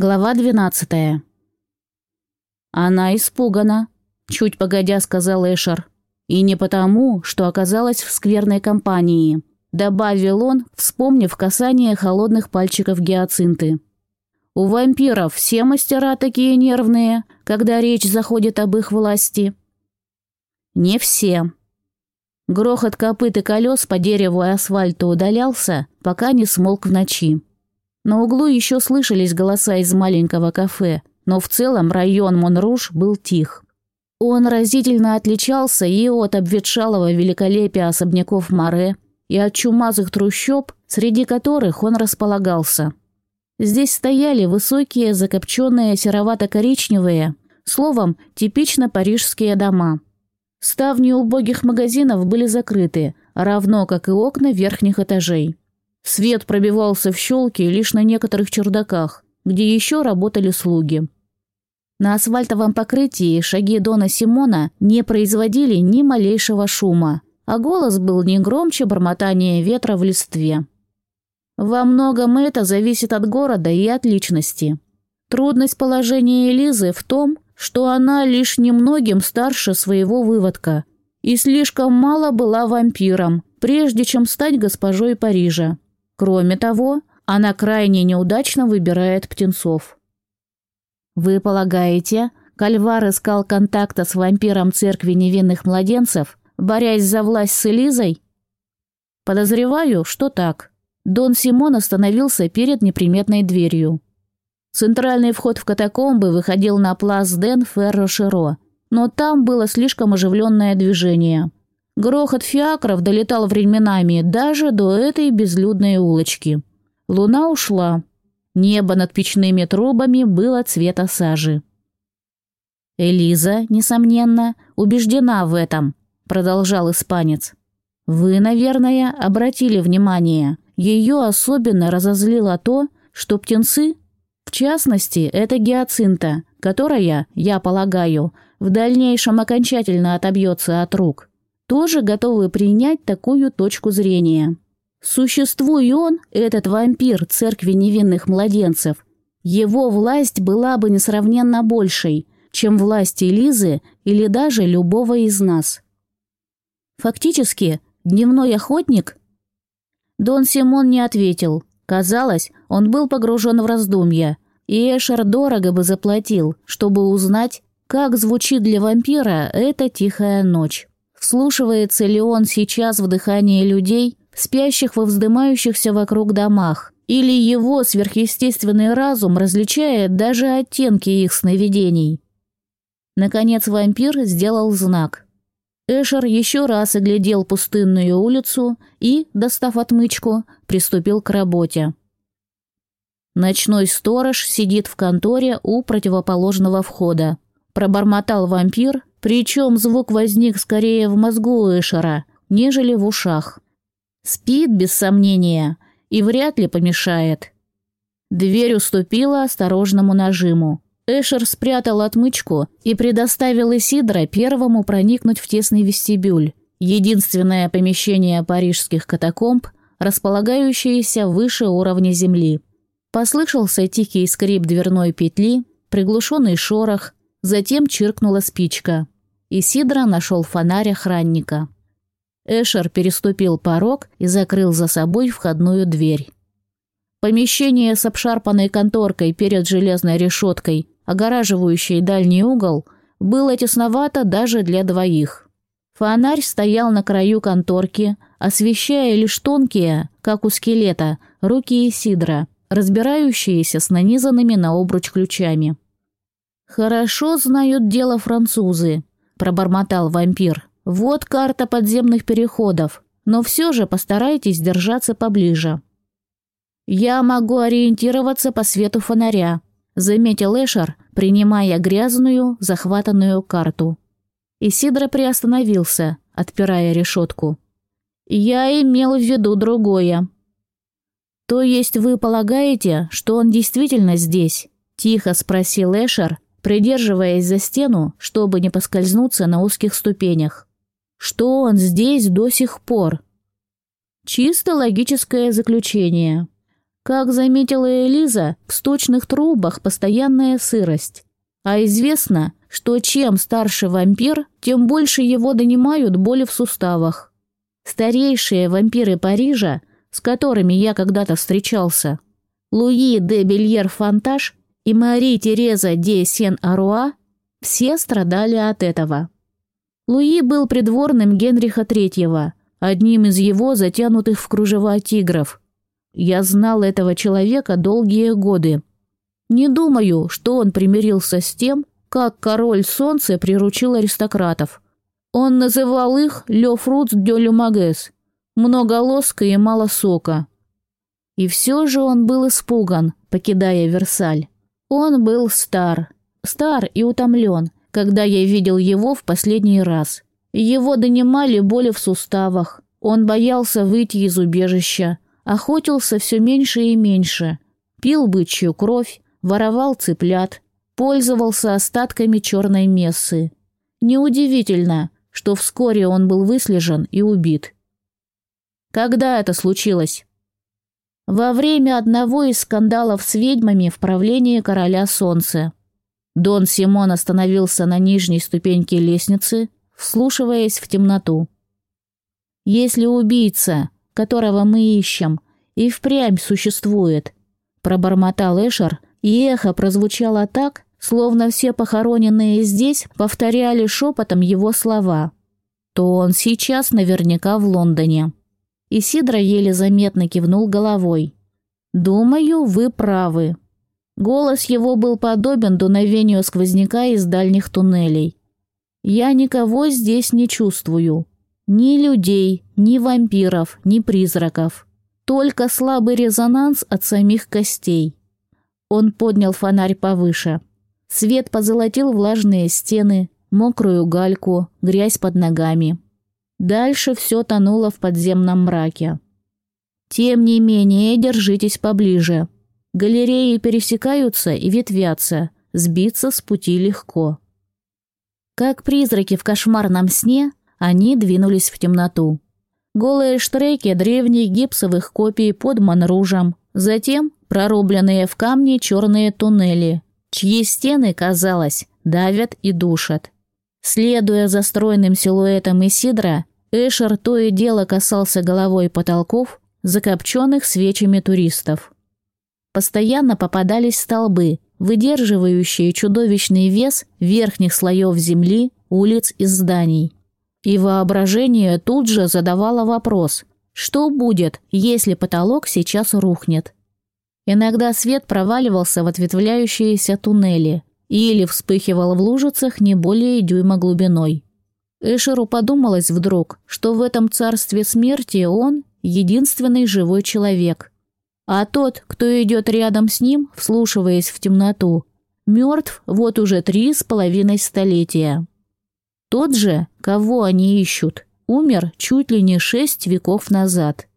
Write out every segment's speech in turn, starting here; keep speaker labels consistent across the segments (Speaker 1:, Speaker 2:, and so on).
Speaker 1: Глава двенадцатая. «Она испугана», — чуть погодя сказал Эшер. «И не потому, что оказалась в скверной компании», — добавил он, вспомнив касание холодных пальчиков гиацинты. «У вампиров все мастера такие нервные, когда речь заходит об их власти». «Не все». Грохот копыт и колес по дереву и асфальту удалялся, пока не смолк в ночи. На углу еще слышались голоса из маленького кафе, но в целом район Монруш был тих. Он разительно отличался и от обветшалого великолепия особняков Море, и от чумазых трущоб, среди которых он располагался. Здесь стояли высокие, закопченные серовато-коричневые, словом, типично парижские дома. Ставни убогих магазинов были закрыты, равно как и окна верхних этажей. Свет пробивался в щелки лишь на некоторых чердаках, где еще работали слуги. На асфальтовом покрытии шаги Дона Симона не производили ни малейшего шума, а голос был не громче бормотания ветра в листве. Во многом это зависит от города и от личности. Трудность положения Элизы в том, что она лишь немногим старше своего выводка и слишком мало была вампиром, прежде чем стать госпожой Парижа. Кроме того, она крайне неудачно выбирает птенцов. Вы полагаете, Кальвар искал контакта с вампиром церкви невинных младенцев, борясь за власть с Элизой? Подозреваю, что так. Дон Симон остановился перед неприметной дверью. Центральный вход в катакомбы выходил на плац Ден Ферро-Широ, но там было слишком оживленное движение. Грохот фиакров долетал временами даже до этой безлюдной улочки. Луна ушла. Небо над печными трубами было цвета сажи. «Элиза, несомненно, убеждена в этом», — продолжал испанец. «Вы, наверное, обратили внимание. Ее особенно разозлило то, что птенцы, в частности, это гиацинта, которая, я полагаю, в дальнейшем окончательно отобьется от рук тоже готовы принять такую точку зрения. Существуй он, этот вампир церкви невинных младенцев, его власть была бы несравненно большей, чем власть Элизы или даже любого из нас. Фактически, дневной охотник? Дон Симон не ответил. Казалось, он был погружен в раздумья, и Эшер дорого бы заплатил, чтобы узнать, как звучит для вампира эта тихая ночь. Вслушивается ли он сейчас в дыхание людей, спящих во вздымающихся вокруг домах, или его сверхъестественный разум различает даже оттенки их сновидений? Наконец вампир сделал знак. Эшер еще раз оглядел пустынную улицу и, достав отмычку, приступил к работе. Ночной сторож сидит в конторе у противоположного входа. Пробормотал вампир, причем звук возник скорее в мозгу Эшера, нежели в ушах. Спит, без сомнения, и вряд ли помешает. Дверь уступила осторожному нажиму. Эшер спрятал отмычку и предоставил Исидро первому проникнуть в тесный вестибюль, единственное помещение парижских катакомб, располагающееся выше уровня земли. Послышался тихий скрип дверной петли, приглушенный шорох, Затем чиркнула спичка. и Сидра нашел фонарь охранника. Эшер переступил порог и закрыл за собой входную дверь. Помещение с обшарпанной конторкой перед железной решеткой, огораживающей дальний угол, было тесновато даже для двоих. Фонарь стоял на краю конторки, освещая лишь тонкие, как у скелета, руки Исидра, разбирающиеся с нанизанными на обруч ключами. «Хорошо знают дело французы», – пробормотал вампир. «Вот карта подземных переходов, но все же постарайтесь держаться поближе». «Я могу ориентироваться по свету фонаря», – заметил Эшер, принимая грязную, захватанную карту. Исидро приостановился, отпирая решетку. «Я имел в виду другое». «То есть вы полагаете, что он действительно здесь?» – тихо спросил Эшер, придерживаясь за стену, чтобы не поскользнуться на узких ступенях. Что он здесь до сих пор? Чисто логическое заключение. Как заметила Элиза, в сточных трубах постоянная сырость. А известно, что чем старше вампир, тем больше его донимают боли в суставах. Старейшие вампиры Парижа, с которыми я когда-то встречался, Луи де Бельер-Фонтаж и Мари Тереза де Сен-Аруа, все страдали от этого. Луи был придворным Генриха III, одним из его затянутых в кружева тигров. Я знал этого человека долгие годы. Не думаю, что он примирился с тем, как король солнца приручил аристократов. Он называл их «ле фрутс де люмагес» – много лоска и мало сока. И все же он был испуган, покидая Версаль. Он был стар, стар и утомлен, когда я видел его в последний раз. Его донимали боли в суставах, он боялся выйти из убежища, охотился все меньше и меньше, пил бычью кровь, воровал цыплят, пользовался остатками черной мессы. Неудивительно, что вскоре он был выслежен и убит. Когда это случилось? Во время одного из скандалов с ведьмами в правлении короля Солнца. Дон Симон остановился на нижней ступеньке лестницы, вслушиваясь в темноту. Если убийца, которого мы ищем, и впрямь существует, пробормотал Эшер, и эхо прозвучало так, словно все похороненные здесь повторяли шепотом его слова, то он сейчас наверняка в Лондоне. Исидра еле заметно кивнул головой. «Думаю, вы правы». Голос его был подобен дуновению сквозняка из дальних туннелей. «Я никого здесь не чувствую. Ни людей, ни вампиров, ни призраков. Только слабый резонанс от самих костей». Он поднял фонарь повыше. Свет позолотил влажные стены, мокрую гальку, грязь под ногами. Дальше все тонуло в подземном мраке. Тем не менее, держитесь поближе. Галереи пересекаются и ветвятся, сбиться с пути легко. Как призраки в кошмарном сне, они двинулись в темноту. Голые штреки древних гипсовых копий под манружем, затем прорубленные в камне черные туннели, чьи стены, казалось, давят и душат. Следуя за стройным силуэтом Исидра, Эшер то и дело касался головой потолков, закопченных свечами туристов. Постоянно попадались столбы, выдерживающие чудовищный вес верхних слоев земли, улиц и зданий. И воображение тут же задавало вопрос, что будет, если потолок сейчас рухнет? Иногда свет проваливался в ответвляющиеся туннели или вспыхивал в лужицах не более дюйма глубиной. Эшеру подумалось вдруг, что в этом царстве смерти он – единственный живой человек. А тот, кто идет рядом с ним, вслушиваясь в темноту, мертв вот уже три с половиной столетия. Тот же, кого они ищут, умер чуть ли не шесть веков назад.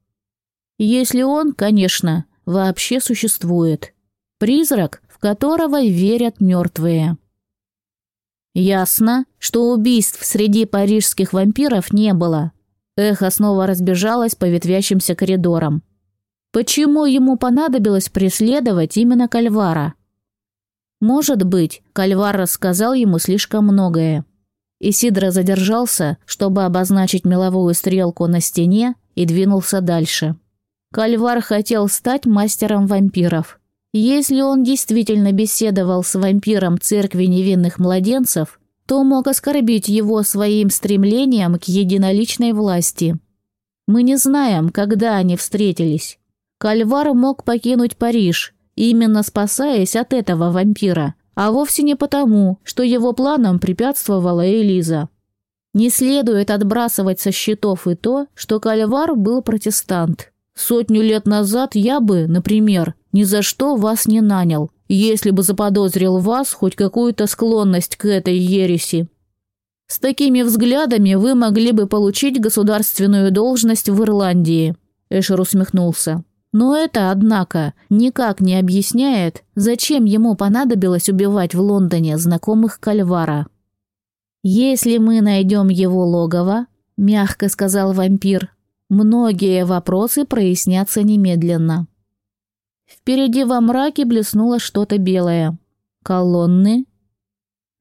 Speaker 1: Если он, конечно, вообще существует. Призрак, которого верят мертвые. Ясно, что убийств среди парижских вампиров не было. Эхо снова разбежалось по ветвящимся коридорам. Почему ему понадобилось преследовать именно Кальвара? Может быть, Кальвар рассказал ему слишком многое. Исидро задержался, чтобы обозначить меловую стрелку на стене, и двинулся дальше. Кальвар хотел стать мастером вампиров. Если он действительно беседовал с вампиром церкви невинных младенцев, то мог оскорбить его своим стремлением к единоличной власти. Мы не знаем, когда они встретились. Кальвар мог покинуть Париж, именно спасаясь от этого вампира, а вовсе не потому, что его планам препятствовала Элиза. Не следует отбрасывать со счетов и то, что Кальвар был протестант. Сотню лет назад я бы, например, ни за что вас не нанял, если бы заподозрил вас хоть какую-то склонность к этой ереси. С такими взглядами вы могли бы получить государственную должность в Ирландии. Эшер усмехнулся. Но это, однако, никак не объясняет, зачем ему понадобилось убивать в Лондоне знакомых Кальвара. «Если мы найдем его логово», — мягко сказал вампир, Многие вопросы прояснятся немедленно. Впереди во мраке блеснуло что-то белое. Колонны.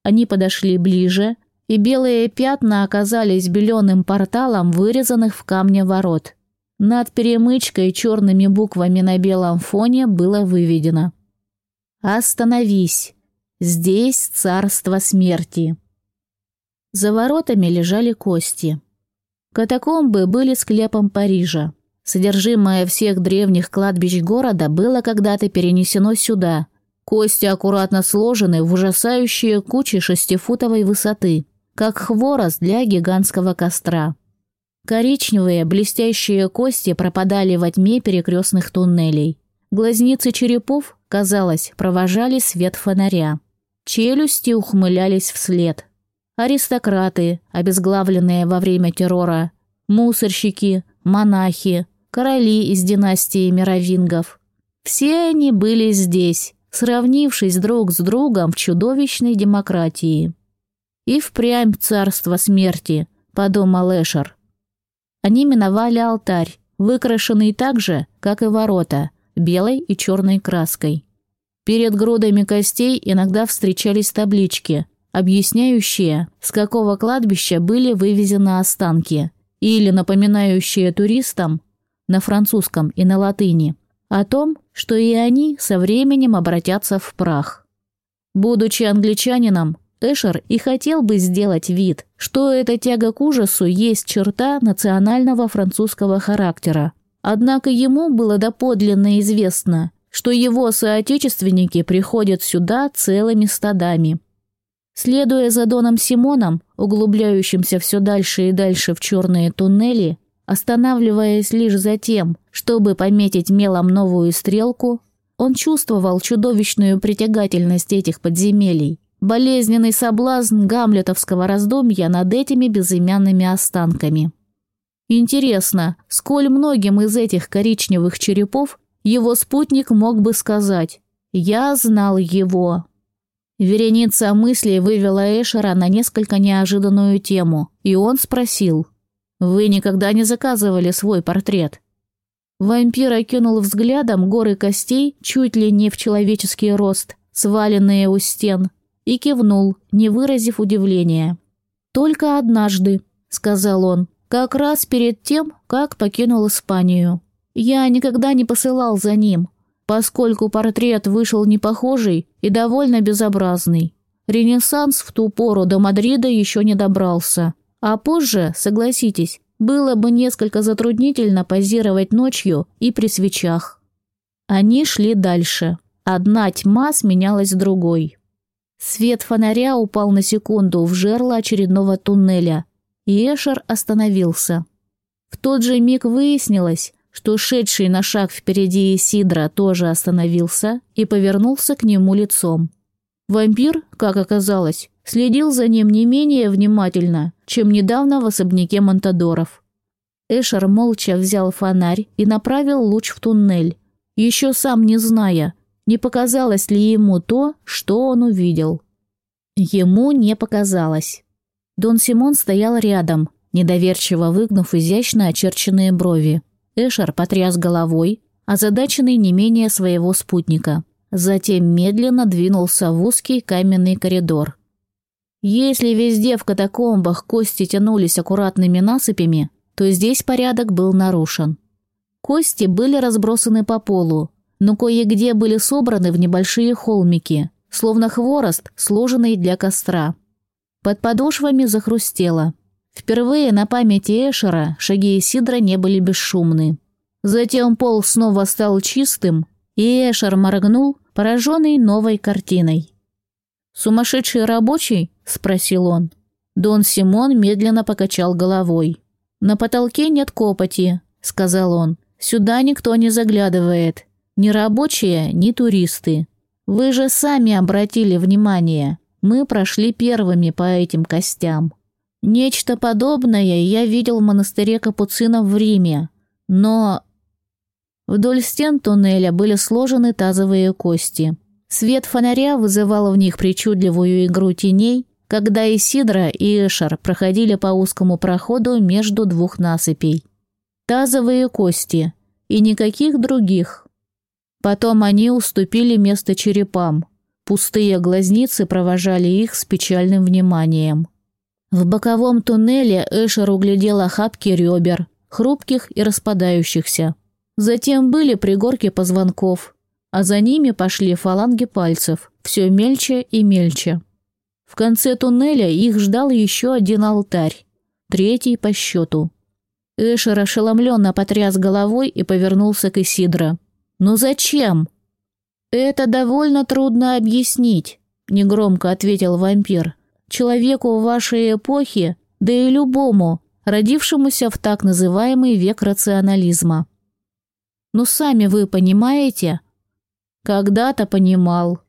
Speaker 1: Они подошли ближе, и белые пятна оказались беленым порталом вырезанных в камне ворот. Над перемычкой черными буквами на белом фоне было выведено «Остановись! Здесь царство смерти!» За воротами лежали кости. Катакомбы были склепом Парижа. Содержимое всех древних кладбищ города было когда-то перенесено сюда. Кости аккуратно сложены в ужасающие кучи шестифутовой высоты, как хворост для гигантского костра. Коричневые, блестящие кости пропадали во тьме перекрестных туннелей. Глазницы черепов, казалось, провожали свет фонаря. Челюсти ухмылялись вслед. Аристократы, обезглавленные во время террора, мусорщики, монахи, короли из династии мировингов. Все они были здесь, сравнившись друг с другом в чудовищной демократии. «И впрямь царство смерти», — подумал Эшер. Они миновали алтарь, выкрашенный так же, как и ворота, белой и черной краской. Перед грудами костей иногда встречались таблички, объясняющие, с какого кладбища были вывезены останки, или напоминающие туристам на французском и на латыни о том, что и они со временем обратятся в прах. Будучи англичанином, Эшер и хотел бы сделать вид, что эта тяга к ужасу есть черта национального французского характера. Однако ему было доподлинно известно, что его соотечественники приходят сюда целыми стадами. Следуя за Доном Симоном, углубляющимся все дальше и дальше в черные туннели, останавливаясь лишь за тем, чтобы пометить мелом новую стрелку, он чувствовал чудовищную притягательность этих подземелий болезненный соблазн гамлетовского раздумья над этими безымянными останками. Интересно, сколь многим из этих коричневых черепов его спутник мог бы сказать «Я знал его». Вереница мыслей вывела Эшера на несколько неожиданную тему, и он спросил «Вы никогда не заказывали свой портрет?» Вампир окинул взглядом горы костей чуть ли не в человеческий рост, сваленные у стен, и кивнул, не выразив удивления. «Только однажды», — сказал он, — «как раз перед тем, как покинул Испанию. Я никогда не посылал за ним, поскольку портрет вышел непохожий и довольно безобразный. Ренессанс в ту пору до Мадрида еще не добрался. А позже, согласитесь, было бы несколько затруднительно позировать ночью и при свечах. Они шли дальше. Одна тьма сменялась другой. Свет фонаря упал на секунду в жерло очередного туннеля, и Эшер остановился. В тот же миг выяснилось, что шедший на шаг впереди Исидра тоже остановился и повернулся к нему лицом. Вампир, как оказалось, следил за ним не менее внимательно, чем недавно в особняке Монтадоров. Эшер молча взял фонарь и направил луч в туннель, еще сам не зная, не показалось ли ему то, что он увидел. Ему не показалось. Дон Симон стоял рядом, недоверчиво выгнув изящно очерченные брови. Эшер потряс головой, озадаченный не менее своего спутника. Затем медленно двинулся в узкий каменный коридор. Если везде в катакомбах кости тянулись аккуратными насыпями, то здесь порядок был нарушен. Кости были разбросаны по полу, но кое-где были собраны в небольшие холмики, словно хворост, сложенный для костра. Под подошвами захрустело. Впервые на памяти Эшера шаги Сидра не были бесшумны. Затем пол снова стал чистым, и Эшер моргнул, пораженный новой картиной. «Сумасшедший рабочий?» – спросил он. Дон Симон медленно покачал головой. «На потолке нет копоти», – сказал он. «Сюда никто не заглядывает. Ни рабочие, ни туристы. Вы же сами обратили внимание. Мы прошли первыми по этим костям. Нечто подобное я видел в монастыре капуцинов в Риме. Но вдоль стен туннеля были сложены тазовые кости. Свет фонаря вызывал в них причудливую игру теней, когда Исидра и Эшер проходили по узкому проходу между двух насыпей. Тазовые кости и никаких других. Потом они уступили место черепам. Пустые глазницы провожали их с печальным вниманием. В боковом туннеле Эшер углядел охапки ребер, хрупких и распадающихся. Затем были пригорки позвонков, а за ними пошли фаланги пальцев, все мельче и мельче. В конце туннеля их ждал еще один алтарь, третий по счету. Эшер ошеломленно потряс головой и повернулся к Исидро. «Ну зачем?» «Это довольно трудно объяснить», — негромко ответил вампир. «Человеку вашей эпохи, да и любому, родившемуся в так называемый век рационализма. Ну сами вы понимаете?» «Когда-то понимал».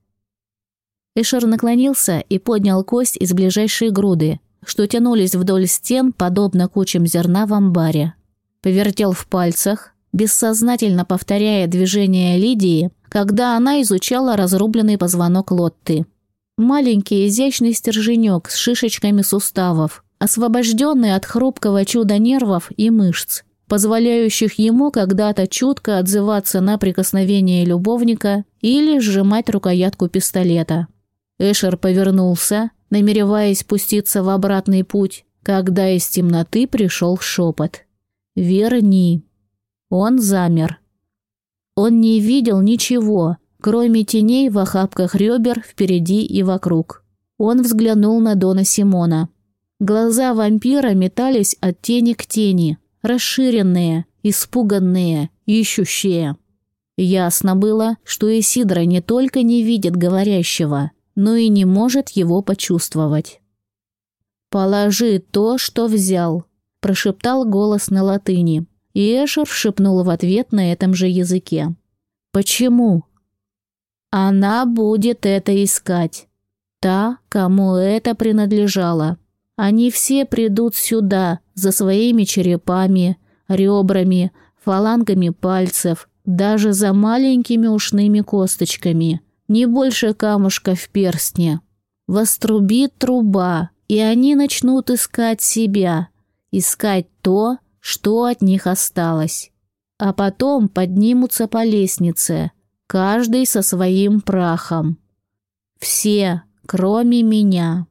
Speaker 1: Эшер наклонился и поднял кость из ближайшей груды, что тянулись вдоль стен, подобно кучам зерна в амбаре. Повертел в пальцах, бессознательно повторяя движение Лидии, когда она изучала разрубленный позвонок Лотты. Маленький изящный стерженек с шишечками суставов, освобожденный от хрупкого чуда нервов и мышц, позволяющих ему когда-то чутко отзываться на прикосновение любовника или сжимать рукоятку пистолета. Эшер повернулся, намереваясь спуститься в обратный путь, когда из темноты пришел шепот. «Верни». Он замер. Он не видел ничего, кроме теней в охапках ребер впереди и вокруг. Он взглянул на Дона Симона. Глаза вампира метались от тени к тени, расширенные, испуганные, ищущие. Ясно было, что Исидра не только не видит говорящего, но и не может его почувствовать. «Положи то, что взял», – прошептал голос на латыни. И Эшер шепнул в ответ на этом же языке. «Почему?» «Она будет это искать. Та, кому это принадлежало. Они все придут сюда, за своими черепами, ребрами, фалангами пальцев, даже за маленькими ушными косточками, не больше камушка в перстне. Вострубит труба, и они начнут искать себя, искать то, что от них осталось. А потом поднимутся по лестнице, каждый со своим прахом. Все, кроме меня.